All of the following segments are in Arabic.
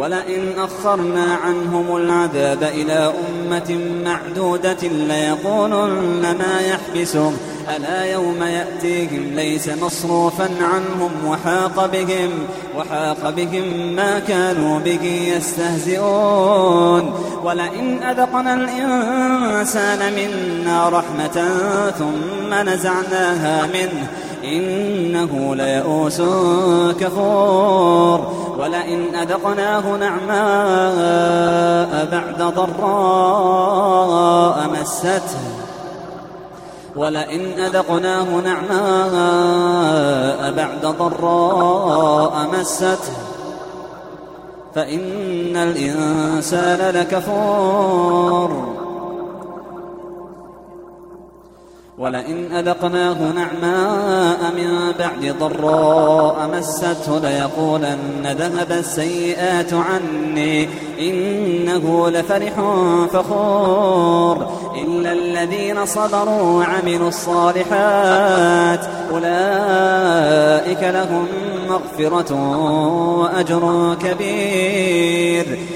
ولئن أخرنا عنهم العذاب إلى أمة معدودة ليقولن ما يحبسهم. ألا يوم يأتيهم ليس مصروفا عنهم وحاق بهم وحاق بهم ما كانوا به يستهزئون. ولئن أذقنا الإنسان منا رحمة ثم نزعناها منه إنه ليئوس كفور. ولئن أذقناه نعماء بعد ضراء مسته. ولئن أذقناه نعماء بعد ضراء مسته. فإن الإنسان لكفور. ولئن أذقناه نعماء من بعد ضراء مسته ليقولن ذهب السيئات عني إنه لفرح فخور إلا الذين صبروا وعملوا الصالحات أولئك لهم مغفرة وأجر كبير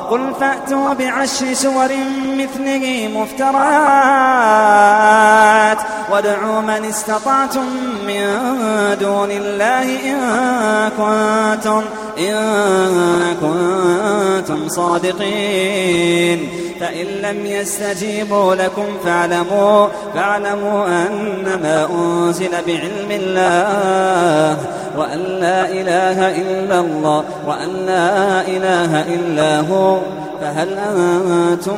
قل فأتوا بعشر سور مثله مفترات وادعوا من استطعتم من دون الله إن كنتم إن كنتم صادقين. فإن لم يستجيبوا لكم فاعلموا فاعلموا أنما أنزل بعلم الله وأن لا إله إلا الله وأن لا إله إلا هو فهل أنتم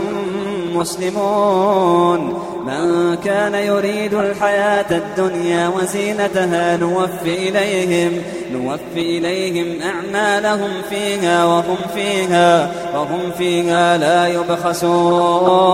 مسلمون من كان يريد الحياة الدنيا وزينتها نوفي إليهم نوفي إليهم أعمالهم فيها وهم فيها وهم فيها لا يبخسون.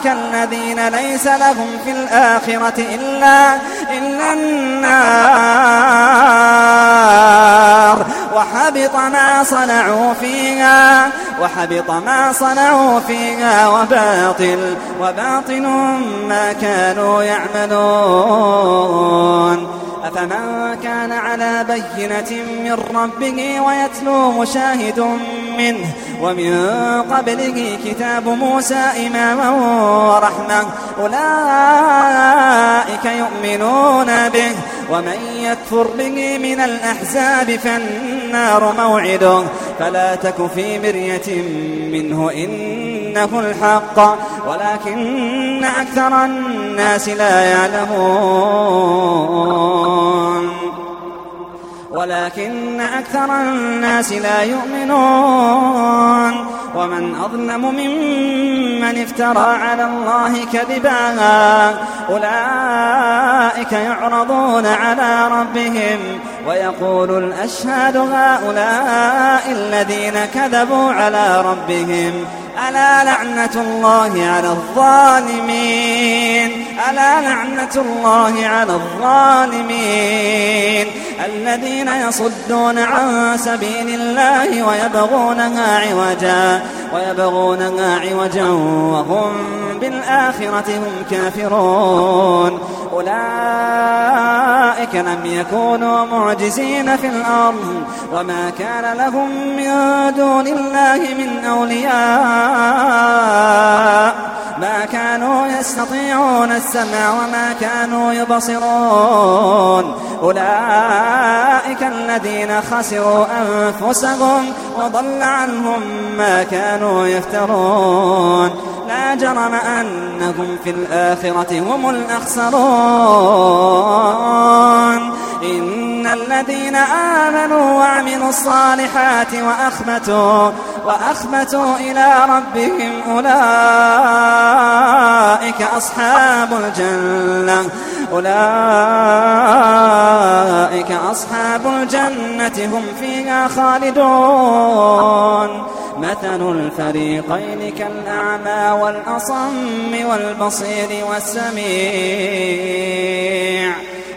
أولئك الذين ليس لهم في الآخرة إلا, إلا النار. وحبط ما صنعوا فيها. وحبط ما صنعوا فيها وباطل وباطل ما كانوا يعملون. أفمن كان على بينة من ربه ويتلو مشاهد منه ومن قبله كتاب موسى إماما ورحمة. أولئك يؤمنون به ومن يكفر به من الأحزاب فالنار موعده. فلا تك في مرية منه إنه الحق ولكن أكثر الناس لا يعلمون. ولكن أكثر الناس لا يؤمنون. ومن أظلم ممن افترى على الله كذبا أولئك يعرضون على ربهم. ويقول الأشهاد هؤلاء الذين كذبوا على ربهم ألا لعنة الله على الظالمين؟ ألا لعنة الله على الظالمين؟ الذين يصدون عن سبيل الله ويبغونها عوجا ويبغونها عوجا وهم بالآخرة هم كافرون. أولئك لم يكونوا معجزين في الأرض وما كان لهم من دون الله من أولياء. ما كانوا يستطيعون السمع وما كانوا يبصرون. أولئك الذين خسروا أنفسهم وضل عنهم ما كانوا يفترون. لا جرم أنهم في الآخرة هم الأخسرون. الذين آمنوا وعملوا الصالحات وأخبتوا, وأخبتوا إلى ربهم أولئك أصحاب الجنة. أولئك أصحاب الجنة هم فيها خالدون. مثل الفريقين كالأعمى والأصم والبصير والسميع.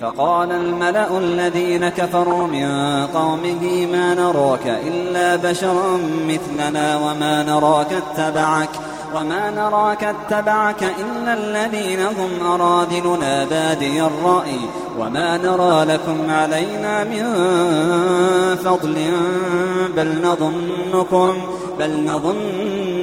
فقال الملأ الذين كفروا من قومه ما نراك إلا بشرا مثلنا وما نراك اتبعك وما نراك اتبعك إلا الذين هم أراذلنا بادي الرأي وما نرى لكم علينا من فضل بل نظنكم بل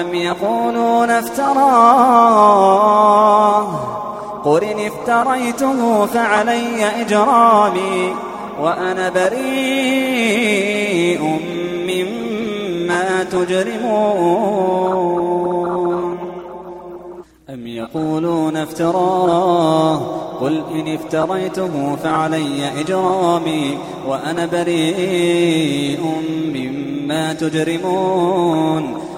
أم يقولون افتراه؟ قل إن افتريته فعلي إجرامي وأنا بريء مما تجرمون. أم يقولون افتراه؟ قل إن افتريته فعلي إجرامي وأنا بريء مما تجرمون.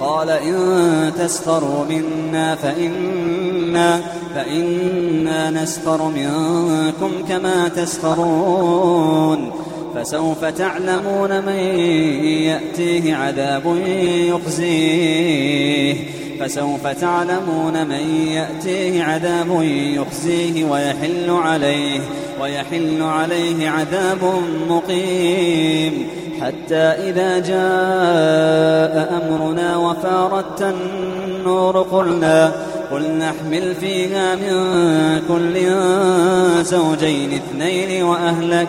قال إن تسخروا منا فإنا, فإنا نسخر منكم كما تسخرون فسوف تعلمون من يأتيه عذاب يخزيه فسوف تعلمون من يأتيه عذاب يخزيه ويحل عليه ويحل عليه عذاب مقيم حتى إذا جاء أمرنا وفارت النور قلنا قل نحمل فيها من كل زوجين اثنين وأهلك.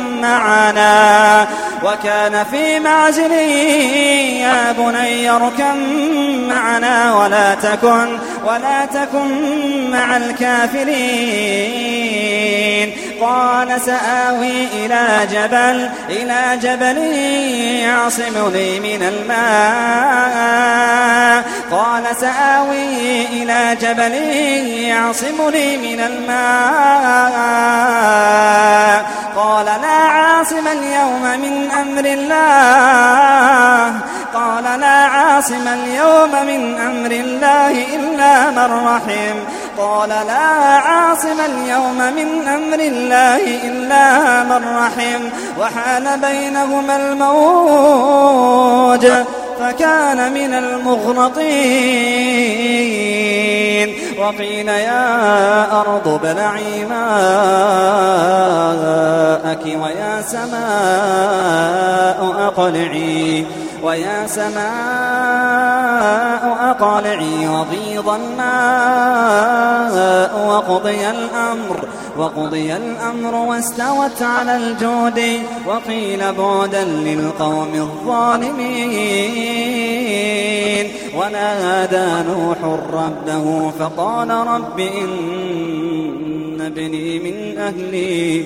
معنا. وكان في معزل يا بني اركب معنا ولا تكن ولا تكن مع الكافرين. قال سآوي إلى جبل إلى جبل يعصمني من الماء. قال سآوي إلى جبل يعصمني من الماء. عاصم اليوم من أمر الله إلا من رحم قال لا عاصم اليوم من أمر الله إلا من رحم وحال بينهما الموج فكان من المغرقين. وقيل يا أرض ابلعي ماءك ويا سماء أقلعي. ويا سماء أقلعي وغيض الماء وقضي الأمر وقضي الأمر واستوت على الجود وقيل بعدا للقوم الظالمين. ونادى نوح ربه فقال رب إن ابني من أهلي.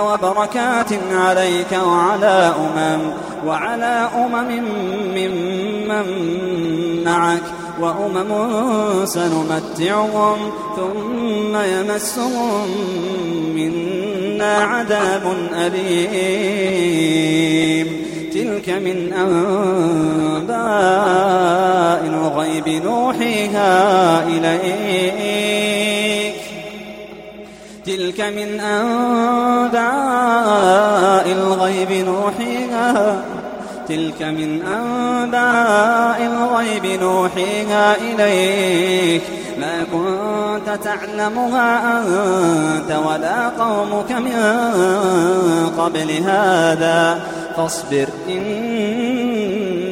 وبركات عليك وعلى أمم وعلى أمم ممن معك وأمم سنمتعهم ثم يمسهم منا عذاب أليم. تلك من أنباء الغيب نوحيها إليك. تلك من أنباء الغيب نوحيها. تلك من أنباء الغيب نوحيها إليك. ما كنت تعلمها أنت ولا قومك من قبل هذا. فاصبر إن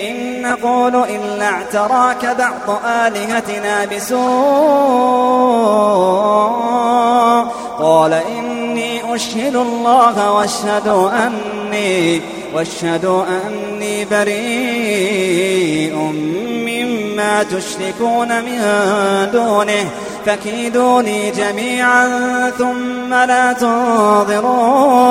إن نقول إلا اعتراك بعض آلهتنا بسوء. قال إني أشهد الله واشهدوا أني واشهدوا أني بريء مما تشركون من دونه. فكيدوني جميعا ثم لا تنظرون.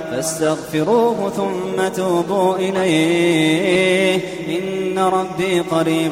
فاستغفروه ثم توبوا إليه. إن ربي قريب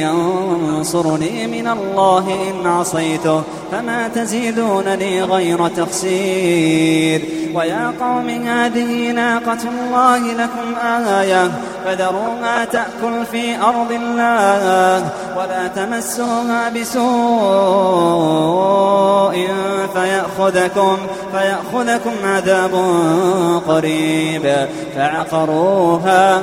ينصرني من الله إن عصيته فما تزيدونني غير تخسير. ويا قوم هذه ناقة الله لكم آية فذروها تأكل في أرض الله ولا تمسوها بسوء فيأخذكم, فيأخذكم عذاب قريب. فعقروها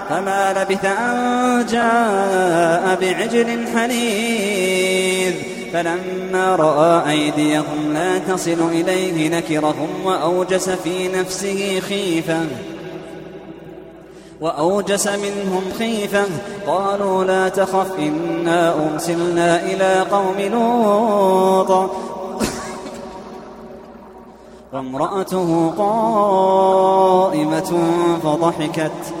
فما لبث أن جاء بعجل حنيذ فلما رأى أيديهم لا تصل إليه نكرهم وأوجس في نفسه خيفة وأوجس منهم خيفة قالوا لا تخف إنا أرسلنا إلى قوم لوط وامرأته قائمة فضحكت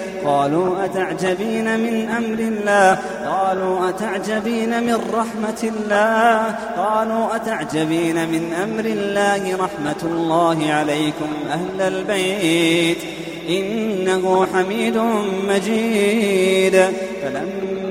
قالوا أتعجبين من أمر الله؟ قالوا أتعجبين من رحمة الله؟ قالوا أتعجبين من أمر الله رحمة الله عليكم أهل البيت إنه حميد مجيد. فلما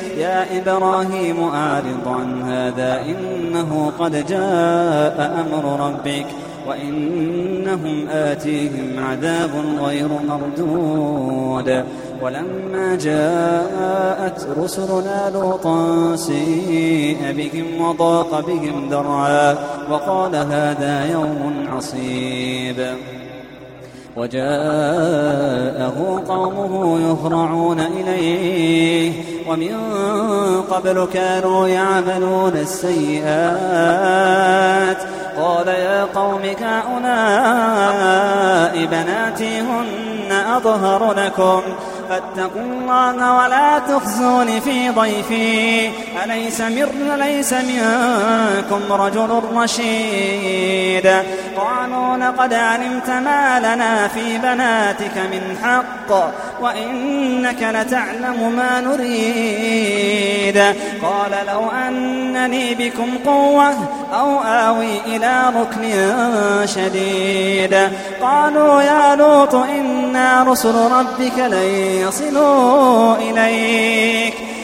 يا إبراهيم أعرض عن هذا إنه قد جاء أمر ربك وإنهم آتيهم عذاب غير مردود. ولما جاءت رسلنا لوطا سيء بهم وضاق بهم ذرعا وقال هذا يوم عصيب. وجاءه قومه يهرعون إليه ومن قبل كانوا يعملون السيئات. قال يا قوم هؤلاء بناتي هن أظهر لكم. فاتقوا الله ولا تخزون في ضيفي. أليس من ليس منكم رجل رشيد. قالوا لقد علمت ما لنا في بناتك من حق وإنك لتعلم ما نريد. قال لو أنني بكم قوة أو آوي إلى ركن شديد. قالوا يا لوط إنا رسل ربك لن يصلوا إليك.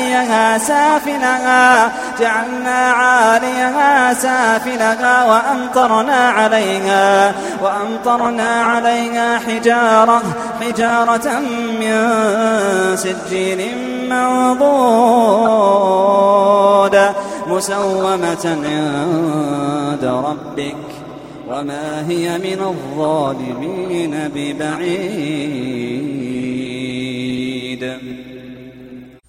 عاليها سافلها جعلنا عاليها سافلها وأمطرنا عليها وأمطرنا عليها حجارة حجارة من سجيل منضود مسومة عند ربك وما هي من الظالمين ببعيد.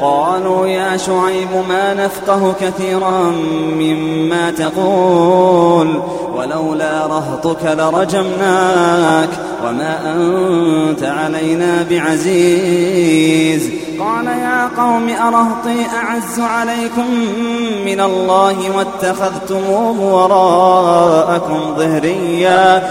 قالوا يا شعيب ما نفقه كثيرا مما تقول ولولا رهطك لرجمناك وما أنت علينا بعزيز. قال يا قوم أرهطي أعز عليكم من الله واتخذتموه وراءكم ظهريا.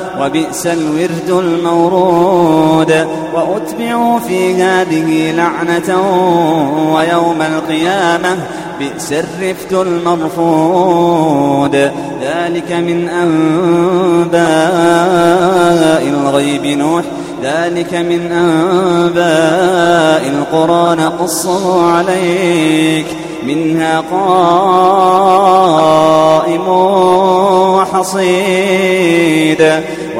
وبئس الورد المورود. وأتبعوا في هذه لعنة ويوم القيامة بئس الرفد المرفود. ذلك من أنباء الغيب نوح. ذلك من أنباء القرى نقصه عليك. منها قائم وحصيد.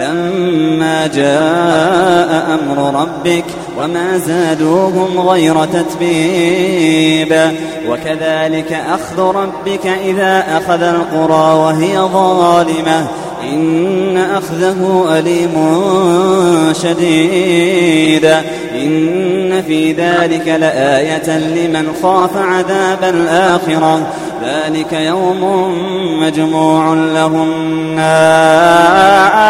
لما جاء أمر ربك وما زادوهم غير تتبيب. وكذلك أخذ ربك إذا أخذ القرى وهي ظالمة. إن أخذه أليم شديد. إن في ذلك لآية لمن خاف عذاب الآخرة. ذلك يوم مجموع له الناس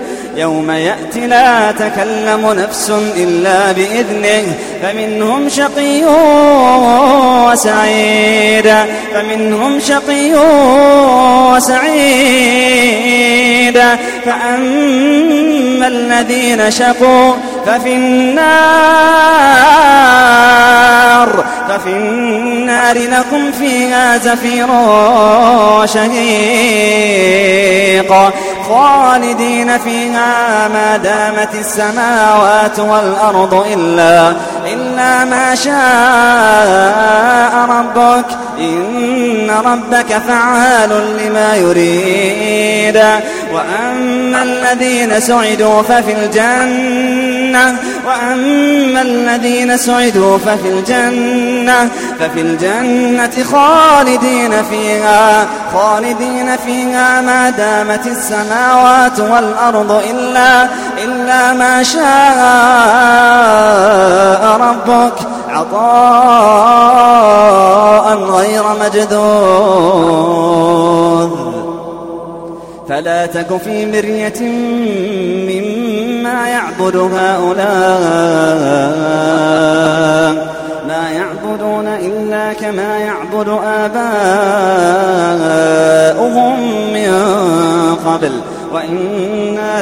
يوم يأتي لا تكلم نفس إلا بإذنه فمنهم شقي وسعيد فمنهم شقي وسعيد. فأما الذين شقوا ففي النار ففي النار لكم فيها زفير شهيق خالدين فيها ما دامت السماوات والأرض إلا, إلا ما شاء ربك. إن ربك فعال لما يريد. وأما الذين سعدوا ففي الجنة وأما الذين سعدوا ففي الجنة ففي الجنة خالدين فيها خالدين فيها ما دامت السماوات والأرض إلا إلا ما شاء ربك عطاء غير مجدود فلا تك في مرية مما يعبد هؤلاء ما يعبدون إلا كما يعبد آباؤهم من قبل. وإنا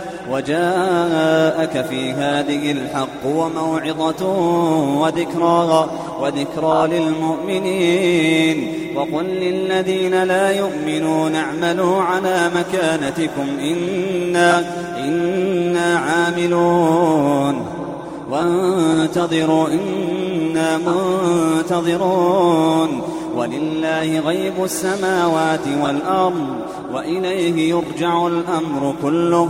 وجاءك في هذه الحق وموعظة وذكرى وذكرى للمؤمنين. وقل للذين لا يؤمنون اعملوا على مكانتكم إنا, إنا عاملون. وانتظروا إنا منتظرون. ولله غيب السماوات والأرض وإليه يرجع الأمر كله.